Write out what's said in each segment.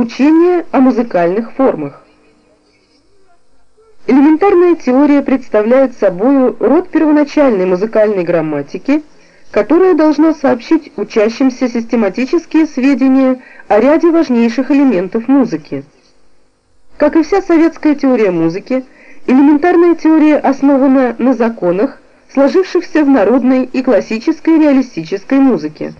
Учение о музыкальных формах. Элементарная теория представляет собой род первоначальной музыкальной грамматики, которая должна сообщить учащимся систематические сведения о ряде важнейших элементов музыки. Как и вся советская теория музыки, элементарная теория основана на законах, сложившихся в народной и классической реалистической музыке.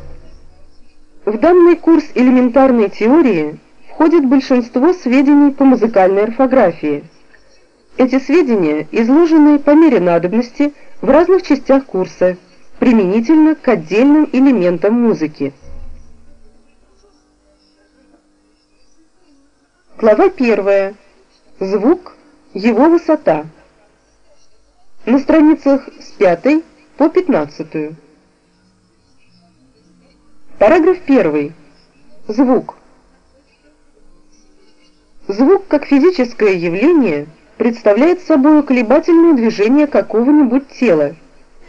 В данный курс элементарной теории входит большинство сведений по музыкальной орфографии. Эти сведения изложены по мере надобности в разных частях курса, применительно к отдельным элементам музыки. Глава 1. Звук, его высота. На страницах с 5 по 15. Параграф 1. Звук. Звук как физическое явление представляет собой колебательное движение какого-нибудь тела,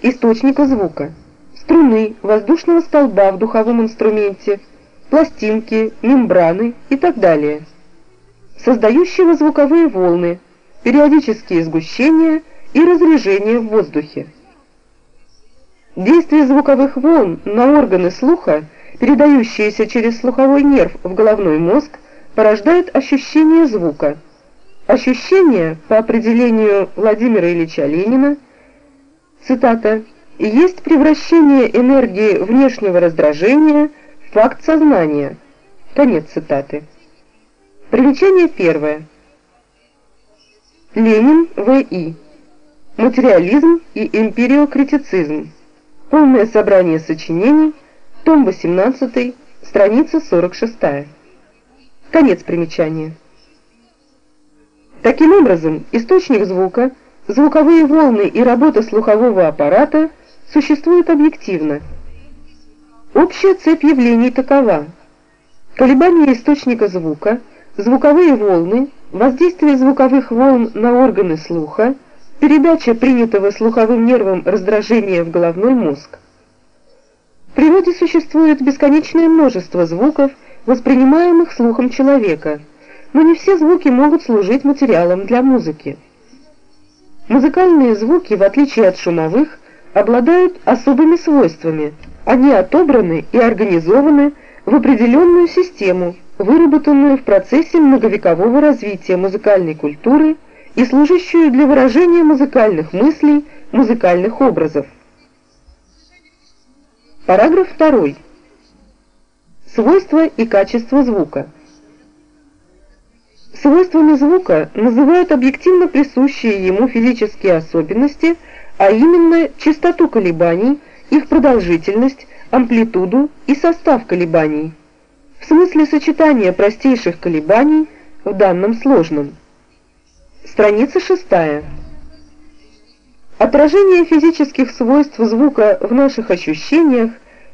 источника звука, струны, воздушного столба в духовом инструменте, пластинки, мембраны и так далее, создающего звуковые волны, периодические сгущения и разрежения в воздухе. Действие звуковых волн на органы слуха, передающиеся через слуховой нерв в головной мозг, порождает ощущение звука. Ощущение, по определению Владимира Ильича Ленина, цитата, «есть превращение энергии внешнего раздражения в факт сознания». Конец цитаты. Примечание первое. Ленин В.И. Материализм и эмпириокритицизм. Полное собрание сочинений, том 18, страница 46. Конец примечания. Таким образом, источник звука, звуковые волны и работа слухового аппарата существуют объективно. Общая цепь явлений такова. Колебания источника звука, звуковые волны, воздействие звуковых волн на органы слуха, передача принятого слуховым нервом раздражения в головной мозг. В природе существует бесконечное множество звуков, воспринимаемых слухом человека, но не все звуки могут служить материалом для музыки. Музыкальные звуки, в отличие от шумовых, обладают особыми свойствами. Они отобраны и организованы в определенную систему, выработанную в процессе многовекового развития музыкальной культуры и служащую для выражения музыкальных мыслей, музыкальных образов. Параграф 2. Свойства и качество звука. Свойствами звука называют объективно присущие ему физические особенности, а именно частоту колебаний, их продолжительность, амплитуду и состав колебаний, в смысле сочетания простейших колебаний в данном сложном. Страница 6. Отражение физических свойств звука в наших ощущениях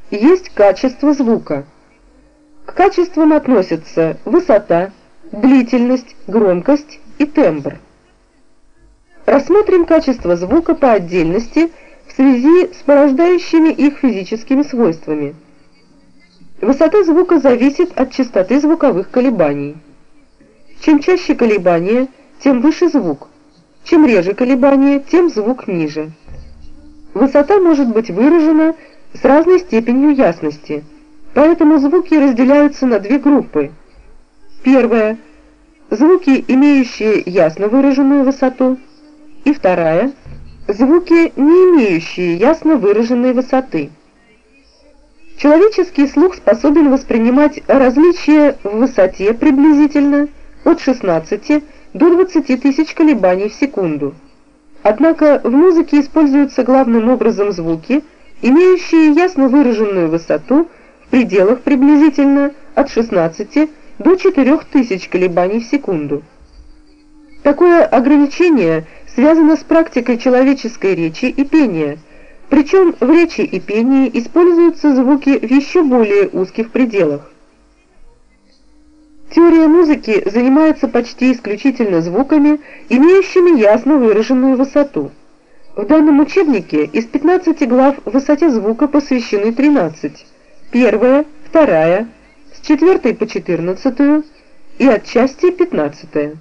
есть качество звука. К качествам относятся высота, длительность, громкость и тембр. Рассмотрим качество звука по отдельности в связи с порождающими их физическими свойствами. Высота звука зависит от частоты звуковых колебаний. Чем чаще колебания, тем выше звук. Чем реже колебания, тем звук ниже. Высота может быть выражена с разной степенью ясности – Поэтому звуки разделяются на две группы. Первая – звуки, имеющие ясно выраженную высоту. И вторая – звуки, не имеющие ясно выраженной высоты. Человеческий слух способен воспринимать различия в высоте приблизительно от 16 до 20 тысяч колебаний в секунду. Однако в музыке используются главным образом звуки, имеющие ясно выраженную высоту в пределах приблизительно от 16 до 4000 колебаний в секунду. Такое ограничение связано с практикой человеческой речи и пения, причем в речи и пении используются звуки в еще более узких пределах. Теория музыки занимается почти исключительно звуками, имеющими ясно выраженную высоту. В данном учебнике из 15 глав высоте звука посвящены 13 первая, вторая, с четвертой по четырнадцатую и отчасти 15.